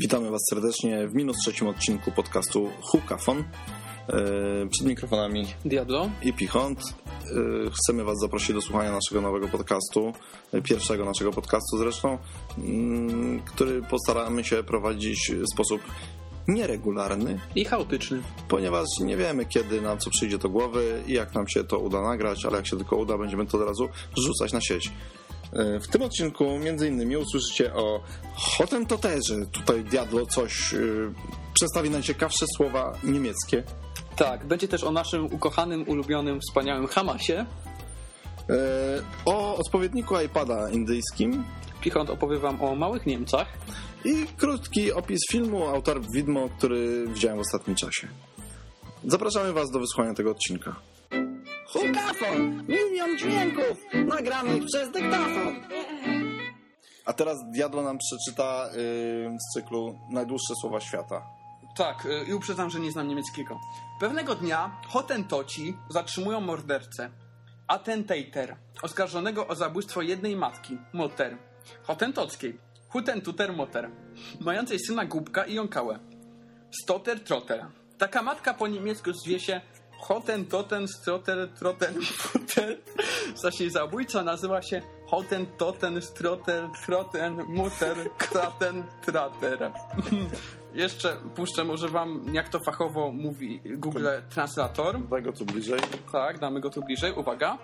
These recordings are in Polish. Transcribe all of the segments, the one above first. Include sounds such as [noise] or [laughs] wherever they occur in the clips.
Witamy Was serdecznie w minus trzecim odcinku podcastu Hukafon. E, przed mikrofonami Diablo i Pichont. E, chcemy Was zaprosić do słuchania naszego nowego podcastu, e, pierwszego naszego podcastu zresztą, który postaramy się prowadzić w sposób nieregularny i chaotyczny. Ponieważ nie wiemy, kiedy nam co przyjdzie do głowy i jak nam się to uda nagrać, ale jak się tylko uda, będziemy to od razu rzucać na sieć. W tym odcinku między innymi usłyszycie o Hotentoterze. Tutaj Diablo coś yy, przedstawi najciekawsze słowa niemieckie. Tak, będzie też o naszym ukochanym, ulubionym, wspaniałym Hamasie. Yy, o odpowiedniku iPada indyjskim. Pichont opowie wam o małych Niemcach. I krótki opis filmu autor widmo, który widziałem w ostatnim czasie. Zapraszamy was do wysłuchania tego odcinka. Hukafon! Milion dźwięków nagranych przez dyktafon. A teraz Diablo nam przeczyta yy, z cyklu Najdłuższe słowa świata. Tak, yy, i uprzedzam, że nie znam niemieckiego. Pewnego dnia Hotentoci zatrzymują mordercę, Attentater, oskarżonego o zabójstwo jednej matki, Moter, Hotentockiej, Hutentuter Moter, mającej syna Głupka i jąkałę, Stoter Trotter. Taka matka po niemiecku zwie się Hotentoten Strotter Trotter Mutter, zaś jej zabójca nazywa się Hotentoten Strotter Trotter Mutter Kraten Trater. Jeszcze puszczę może wam, jak to fachowo mówi Google Translator. Daj go tu bliżej. Tak, damy go tu bliżej. Uwaga.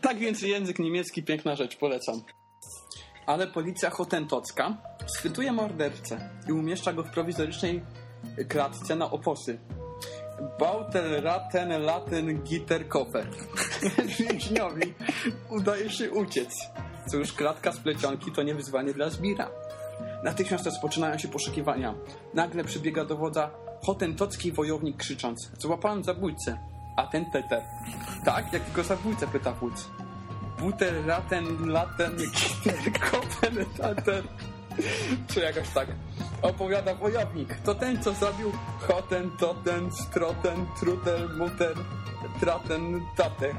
Tak więc język niemiecki, piękna rzecz, polecam. Ale policja hotentocka schwytuje mordercę i umieszcza go w prowizorycznej klatce na oposy. Bautel, Raten, Laten, Gitter, Kofer. [laughs] Więźniowi udaje się uciec. Cóż, klatka z plecionki to nie wyzwanie dla zbira. Natychmiast rozpoczynają się poszukiwania. Nagle przybiega do wodza hotentocki wojownik krzycząc Złapałem zabójcę. A ten Peter. Tak, jakiego zabójcę? pyta wódz. Buter, Raten, Laten, Gitter, Kofer, Tater. Czy jakoś tak opowiada wojownik. To ten, co zabił Hoten, Toten, Stroten, Trutel, Muter, Traten, Tate.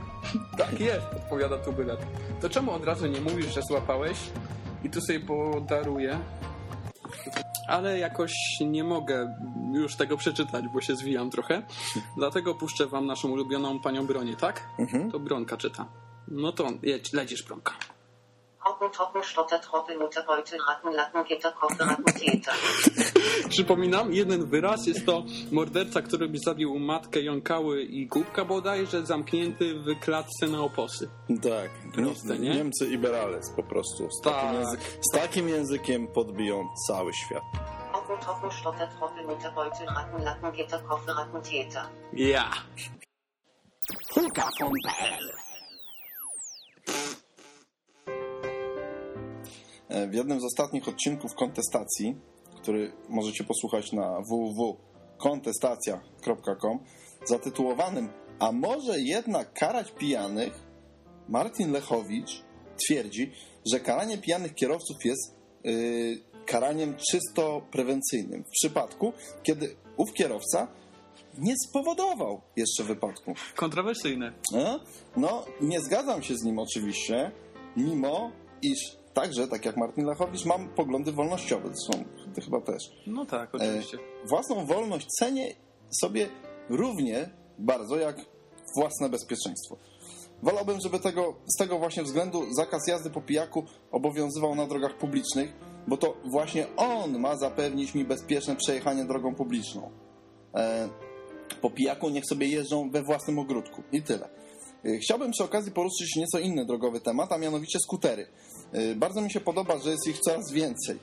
Tak jest, odpowiada tubylet. To czemu od razu nie mówisz, że złapałeś? I tu sobie podaruję. Ale jakoś nie mogę już tego przeczytać, bo się zwijam trochę. Dlatego puszczę wam naszą ulubioną panią Bronię, tak? Mhm. To Bronka czyta. No to jedź, lecisz, Bronka. Hocken, Stotter, Beutel, Ratten, Latten, Gitter, Rattentäter. Przypominam, jeden wyraz jest to morderca, który by zabił matkę Jąkały i Głupka bodajże, zamknięty w klatce na oposy. Tak. Proste, nie? Niemcy Iberales po prostu. Z takim, Tak. język, z takim językiem podbiją cały świat. Hocken, Stotter, Ratten, Latten, Gitter. Ja! Hukafon.pl W jednym z ostatnich odcinków kontestacji, który możecie posłuchać na www.kontestacja.com, zatytułowanym A może jednak karać pijanych? Martin Lechowicz twierdzi, że karanie pijanych kierowców jest yy, karaniem czysto prewencyjnym. W przypadku, kiedy ów kierowca nie spowodował jeszcze wypadku. Kontrowersyjne. E? No, nie zgadzam się z nim oczywiście, mimo iż także, tak jak Martin Lechowicz, mam poglądy wolnościowe, zresztą ty chyba też. No tak, E, oczywiście. własną wolność cenię sobie równie bardzo jak własne bezpieczeństwo. Wolałbym, żeby tego, z tego właśnie względu zakaz jazdy po pijaku obowiązywał na drogach publicznych, bo to właśnie on ma zapewnić mi bezpieczne przejechanie drogą publiczną. E, po pijaku niech sobie jeżdżą we własnym ogródku. I tyle. E, Chciałbym przy okazji poruszyć nieco inny drogowy temat, a mianowicie skutery. E, Bardzo mi się podoba, że jest ich coraz więcej,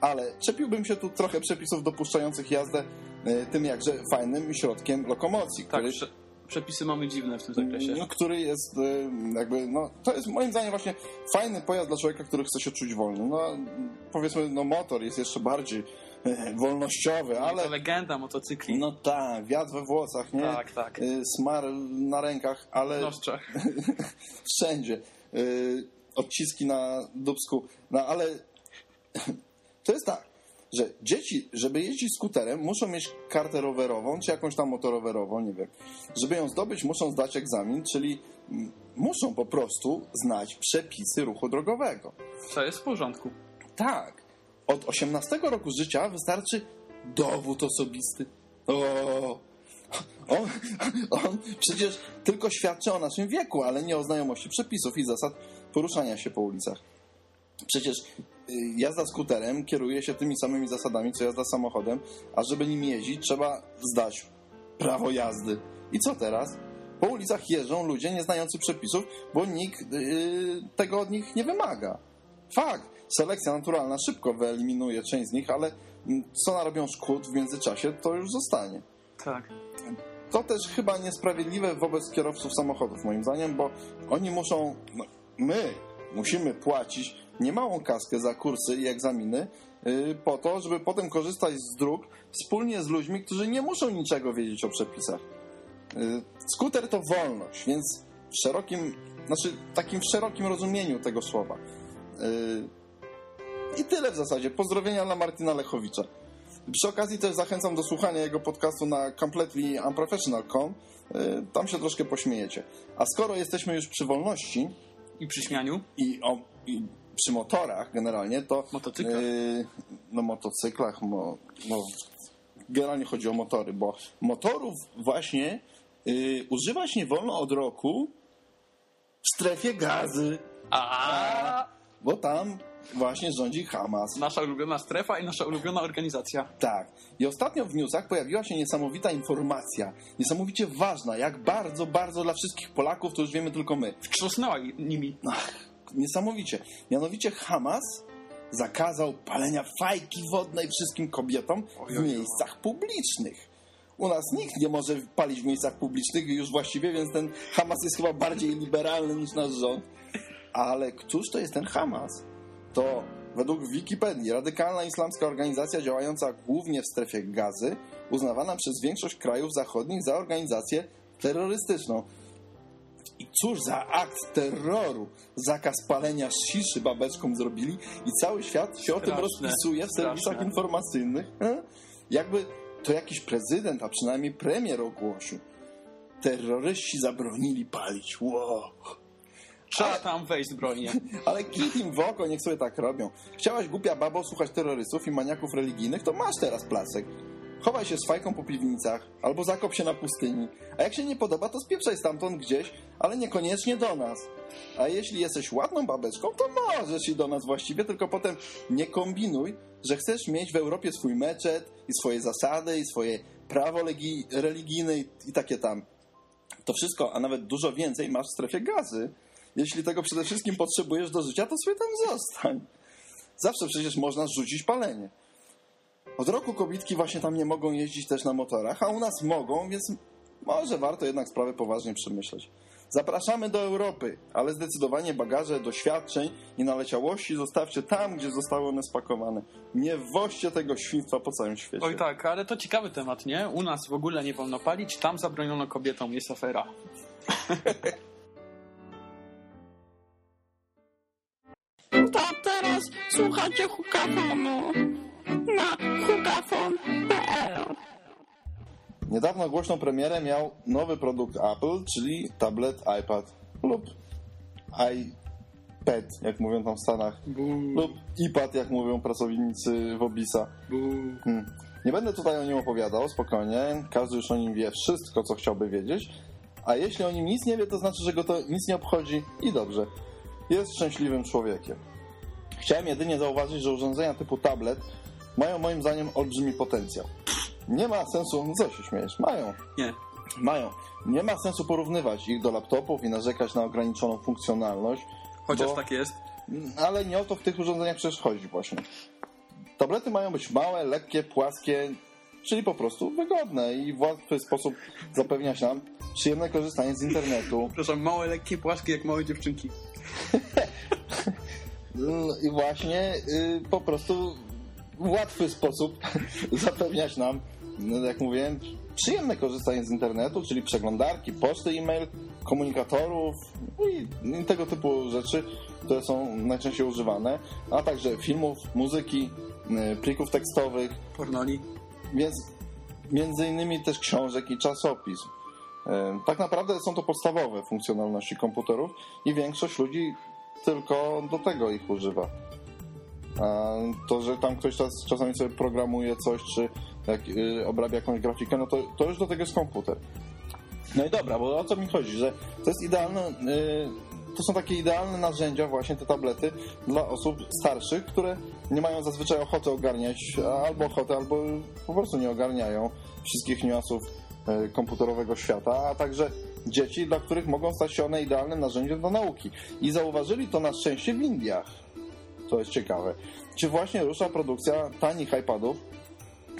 ale czepiłbym się tu trochę przepisów dopuszczających jazdę e, tym jakże fajnym środkiem lokomocji, Tak, który, prze, przepisy mamy dziwne w tym zakresie. no, który jest jakby, no to jest moim zdaniem właśnie fajny pojazd dla człowieka, który chce się czuć wolny. No powiedzmy, no motor jest jeszcze bardziej wolnościowy, ale... To legenda motocykli. No tak, wiatr we włosach, nie? Tak, tak. Y, Smar na rękach, ale W noszczach. [laughs] wszędzie. Y, Odciski na dubsku. No ale [laughs] to jest tak. że dzieci, żeby jeździć skuterem, muszą mieć kartę rowerową, czy jakąś tam motorowerową, nie wiem. Żeby ją zdobyć, muszą zdać egzamin, czyli muszą po prostu znać przepisy ruchu drogowego. Co jest w porządku. Tak. Od 18 roku życia wystarczy dowód osobisty. O, on, on przecież tylko świadczy o naszym wieku, ale nie o znajomości przepisów i zasad poruszania się po ulicach. Przecież y, jazda skuterem kieruje się tymi samymi zasadami, co jazda samochodem, a żeby nim jeździć, trzeba zdać prawo jazdy. I co teraz? Po ulicach jeżdżą ludzie nie znający przepisów, bo nikt yy, tego od nich nie wymaga. Fakt, selekcja naturalna szybko wyeliminuje część z nich, ale co narobią szkód w międzyczasie, to już zostanie. Tak. To też chyba niesprawiedliwe wobec kierowców samochodów, moim zdaniem, bo oni muszą, no, my musimy płacić niemałą kaskę za kursy i egzaminy yy, po to, żeby potem korzystać z dróg wspólnie z ludźmi, którzy nie muszą niczego wiedzieć o przepisach. Yy, skuter to wolność, więc w szerokim, znaczy takim w szerokim rozumieniu tego słowa. Yy, I tyle w zasadzie. Pozdrowienia dla Martina Lechowicza. Przy okazji też zachęcam do słuchania jego podcastu na completelyunprofessional.com. Yy, Tam się troszkę pośmiejecie. A skoro jesteśmy już przy wolności I przy śmianiu? i, o, i przy motorach generalnie, to... Motocyklach. Yy, no motocyklach, mo, no, generalnie chodzi o motory, bo motorów właśnie yy, używać nie wolno od roku w strefie gazy, A bo tam właśnie rządzi Hamas. Nasza ulubiona strefa i nasza ulubiona organizacja. Tak. I ostatnio w newsach pojawiła się niesamowita informacja, niesamowicie ważna, jak bardzo, bardzo dla wszystkich Polaków, to już wiemy tylko my. Wstrząsnęła nimi. Ach, niesamowicie. Mianowicie Hamas zakazał palenia fajki wodnej wszystkim kobietom w miejscach publicznych. U nas nikt nie może palić w miejscach publicznych już właściwie, więc ten Hamas jest chyba bardziej liberalny niż nasz rząd. Ale któż to jest ten Hamas? To według Wikipedii radykalna islamska organizacja działająca głównie w strefie gazy, uznawana przez większość krajów zachodnich za organizację terrorystyczną. I cóż za akt terroru, zakaz palenia sziszy babeczkom zrobili i cały świat się o tym Straszne, rozpisuje w serwisach straszne. informacyjnych. E? Jakby to jakiś prezydent, a przynajmniej premier ogłosił. Terroryści zabronili palić. Wow. Trzeba tam wejść zbrojnie. [laughs] Ale kit im w oko, niech sobie tak robią. Chciałaś głupia babo słuchać terrorystów i maniaków religijnych, to masz teraz placek. Chowaj się z fajką po piwnicach, albo zakop się na pustyni. A jak się nie podoba, to spieprzaj stamtąd gdzieś, ale niekoniecznie do nas. A jeśli jesteś ładną babeczką, to możesz i do nas właściwie, tylko potem nie kombinuj, że chcesz mieć w Europie swój meczet i swoje zasady i swoje prawo religijne i takie tam. To wszystko, a nawet dużo więcej masz w strefie gazy. Jeśli tego przede wszystkim potrzebujesz do życia, to sobie tam zostań. Zawsze przecież można zrzucić palenie. Od roku kobitki właśnie tam nie mogą jeździć też na motorach, a u nas mogą, więc może warto jednak sprawę poważnie przemyśleć. Zapraszamy do Europy, ale zdecydowanie bagaże doświadczeń i naleciałości zostawcie tam, gdzie zostały one spakowane. Nie woźcie tego świństwa po całym świecie. Oj tak, ale to ciekawy temat, nie? U nas w ogóle nie wolno palić, tam zabroniono kobietom, jest afera. [laughs] teraz słuchacie hukafonu na hukafon.pl Niedawno głośną premierę miał nowy produkt Apple, czyli tablet iPad lub iPad, jak mówią tam w Stanach, lub iPad, jak mówią pracownicy w Obisa. Hmm. Nie będę tutaj o nim opowiadał, spokojnie. Każdy już o nim wie wszystko, co chciałby wiedzieć. A jeśli o nim nic nie wie, to znaczy, że go to nic nie obchodzi i dobrze. Jest szczęśliwym człowiekiem. Chciałem jedynie zauważyć, że urządzenia typu tablet mają moim zdaniem olbrzymi potencjał. Nie ma sensu, no co się śmiejesz? Mają. Nie. Mają. Nie ma sensu porównywać ich do laptopów i narzekać na ograniczoną funkcjonalność. Chociaż bo- tak jest. ale nie o to w tych urządzeniach przecież chodzi właśnie. Tablety mają być małe, lekkie, płaskie, czyli po prostu wygodne i w łatwy sposób zapewniać nam przyjemne korzystanie z internetu. Przepraszam, małe, lekkie, płaskie jak małe dziewczynki. [laughs] Mm, I właśnie y, po prostu w łatwy sposób [laughs] zapewniać nam, no, jak mówiłem, przyjemne korzystanie z internetu, czyli przeglądarki, poczty, e-mail, komunikatorów no i, tego typu rzeczy, które są najczęściej używane, a także filmów, muzyki, y, plików tekstowych, Pornoli. więc między innymi też książek i czasopism. E, Tak naprawdę są to podstawowe funkcjonalności komputerów i większość ludzi tylko do tego ich używa. A to, że tam ktoś czas, czasami sobie programuje coś, czy jak, y, obrabia jakąś grafikę, no to, to już do tego jest komputer. No i dobra, bo o co mi chodzi, że to jest idealne, y, to są takie idealne narzędzia właśnie te tablety dla osób starszych, które nie mają zazwyczaj ochoty ogarniać, albo ochotę, albo po prostu nie ogarniają wszystkich niuansów y, komputerowego świata, a także dzieci, dla których mogą stać się one idealnym narzędziem do nauki. I zauważyli to na szczęście w Indiach. To jest ciekawe. Czy właśnie rusza produkcja tanich iPadów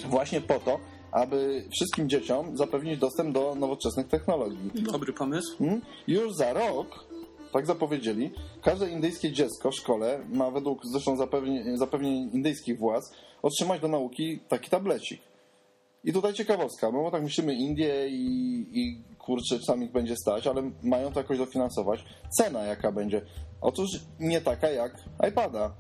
właśnie po to, aby wszystkim dzieciom zapewnić dostęp do nowoczesnych technologii. Dobry pomysł. Hmm? Już za rok, tak zapowiedzieli, każde indyjskie dziecko w szkole ma według zresztą zapewnień, zapewnień indyjskich władz otrzymać do nauki taki tablecik. I tutaj ciekawostka, no bo tak myślimy Indie i, i kurczę, czasami ich będzie stać, ale mają to jakoś dofinansować. Cena jaka będzie? Otóż nie taka jak iPada.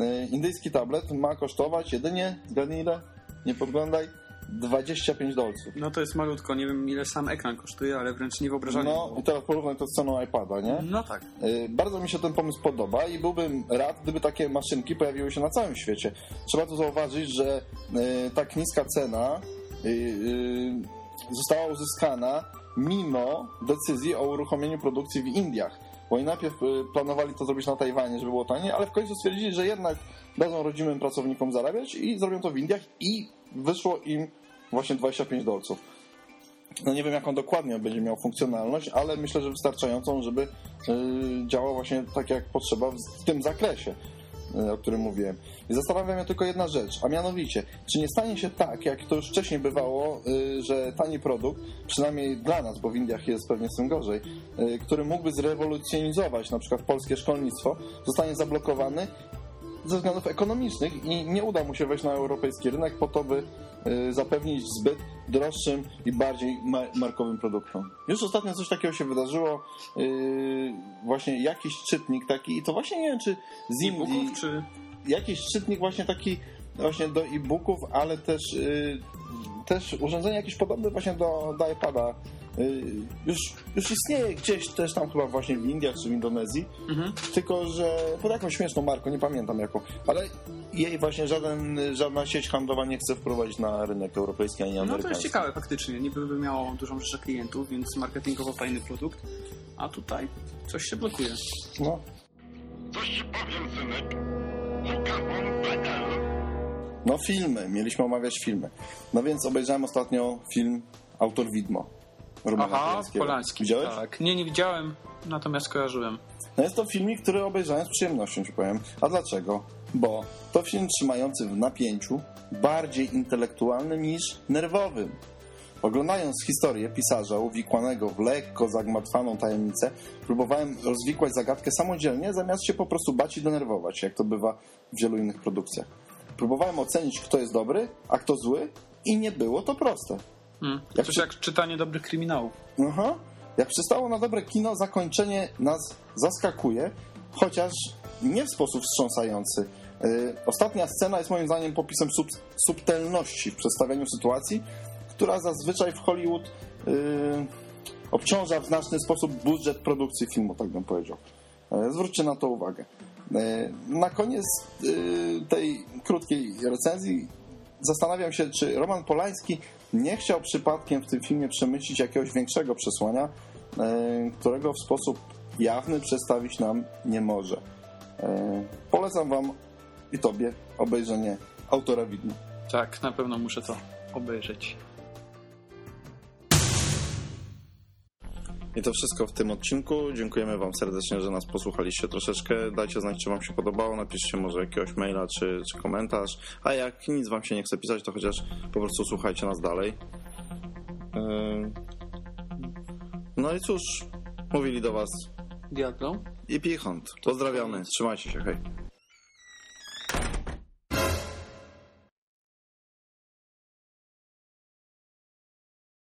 Y, Indyjski tablet ma kosztować jedynie, zgadnij ile? Nie podglądaj, 25 dolców. No to jest malutko, nie wiem ile sam ekran kosztuje, ale wręcz niewyobrażalnie. No i teraz porównaj to z ceną iPada, nie? no tak. Y, Bardzo mi się ten pomysł podoba i byłbym rad, gdyby takie maszynki pojawiły się na całym świecie. Trzeba tu zauważyć, że y, tak niska cena została uzyskana mimo decyzji o uruchomieniu produkcji w Indiach. Bo oni najpierw y, planowali to zrobić na Tajwanie, żeby było taniej, ale w końcu stwierdzili, że jednak dadzą rodzimym pracownikom zarabiać i zrobią to w Indiach i wyszło im właśnie 25 dolców. No nie wiem, jaką dokładnie będzie miał funkcjonalność, ale myślę, że wystarczającą, żeby y, działał właśnie tak, jak potrzeba w, tym zakresie, y, o którym mówiłem. I zastanawia mnie tylko jedna rzecz, a mianowicie, czy nie stanie się tak, jak to już wcześniej bywało, y, że tani produkt, przynajmniej dla nas, bo w Indiach jest pewnie z tym gorzej, y, który mógłby zrewolucjonizować na przykład polskie szkolnictwo, zostanie zablokowany ze względów ekonomicznych i nie uda mu się wejść na europejski rynek po to, by y, zapewnić zbyt droższym i bardziej ma- markowym produktom. Już ostatnio coś takiego się wydarzyło, y, właśnie jakiś czytnik taki i to właśnie nie wiem, czy z Indii, E-booków czy... jakiś czytnik właśnie taki właśnie do e-booków, ale też, y, też urządzenie jakieś podobne właśnie do, do iPada. Y, już, już istnieje gdzieś też tam chyba właśnie w Indiach czy w Indonezji, Mhm. tylko że pod jakąś śmieszną marką, nie pamiętam jaką, ale jej właśnie żaden, żadna sieć handlowa nie chce wprowadzić na rynek europejski ani No amerykański. to jest ciekawe faktycznie. Niby by miało dużą rzeszę klientów, więc marketingowo fajny produkt. A tutaj coś się blokuje. No. Coś ci powiem, synek. Hukafon.pl no filmy, mieliśmy omawiać filmy. No więc obejrzałem ostatnio film Autor Widmo. Romana Aha. Polański. Widziałeś? Tak. Nie, nie widziałem, natomiast kojarzyłem. No jest to filmik, który obejrzałem z przyjemnością, ci powiem. A dlaczego? Bo to film trzymający w napięciu, bardziej intelektualnym niż nerwowym. Oglądając historię pisarza uwikłanego w lekko zagmatwaną tajemnicę, próbowałem rozwikłać zagadkę samodzielnie, zamiast się po prostu bać i denerwować, jak to bywa w wielu innych produkcjach. Próbowałem ocenić, kto jest dobry, a kto zły i nie było to proste. Hmm. Jak Coś to- jak czytanie dobrych kryminałów. Aha. Jak przystało na dobre kino, zakończenie nas zaskakuje, chociaż nie w sposób wstrząsający. Yy, ostatnia scena jest moim zdaniem popisem sub subtelności w przedstawianiu sytuacji, która zazwyczaj w Hollywood yy, obciąża w znaczny sposób budżet produkcji filmu, tak bym powiedział. Yy, zwróćcie na to uwagę. Yy, na koniec yy, tej krótkiej recenzji zastanawiam się, czy Roman Polański nie chciał przypadkiem w tym filmie przemycić jakiegoś większego przesłania, e, którego w sposób jawny przedstawić nam nie może. E, Polecam Wam i Tobie obejrzenie autora widmo. Tak, na pewno muszę to obejrzeć. I to wszystko w tym odcinku. Dziękujemy Wam serdecznie, że nas posłuchaliście troszeczkę. Dajcie znać, czy Wam się podobało. Napiszcie może jakiegoś maila czy, czy komentarz. A jak nic Wam się nie chce pisać, to chociaż po prostu słuchajcie nas dalej. Yy. No i cóż, mówili do Was Diablo? i Pichont. Pozdrawiamy. Trzymajcie się, hej.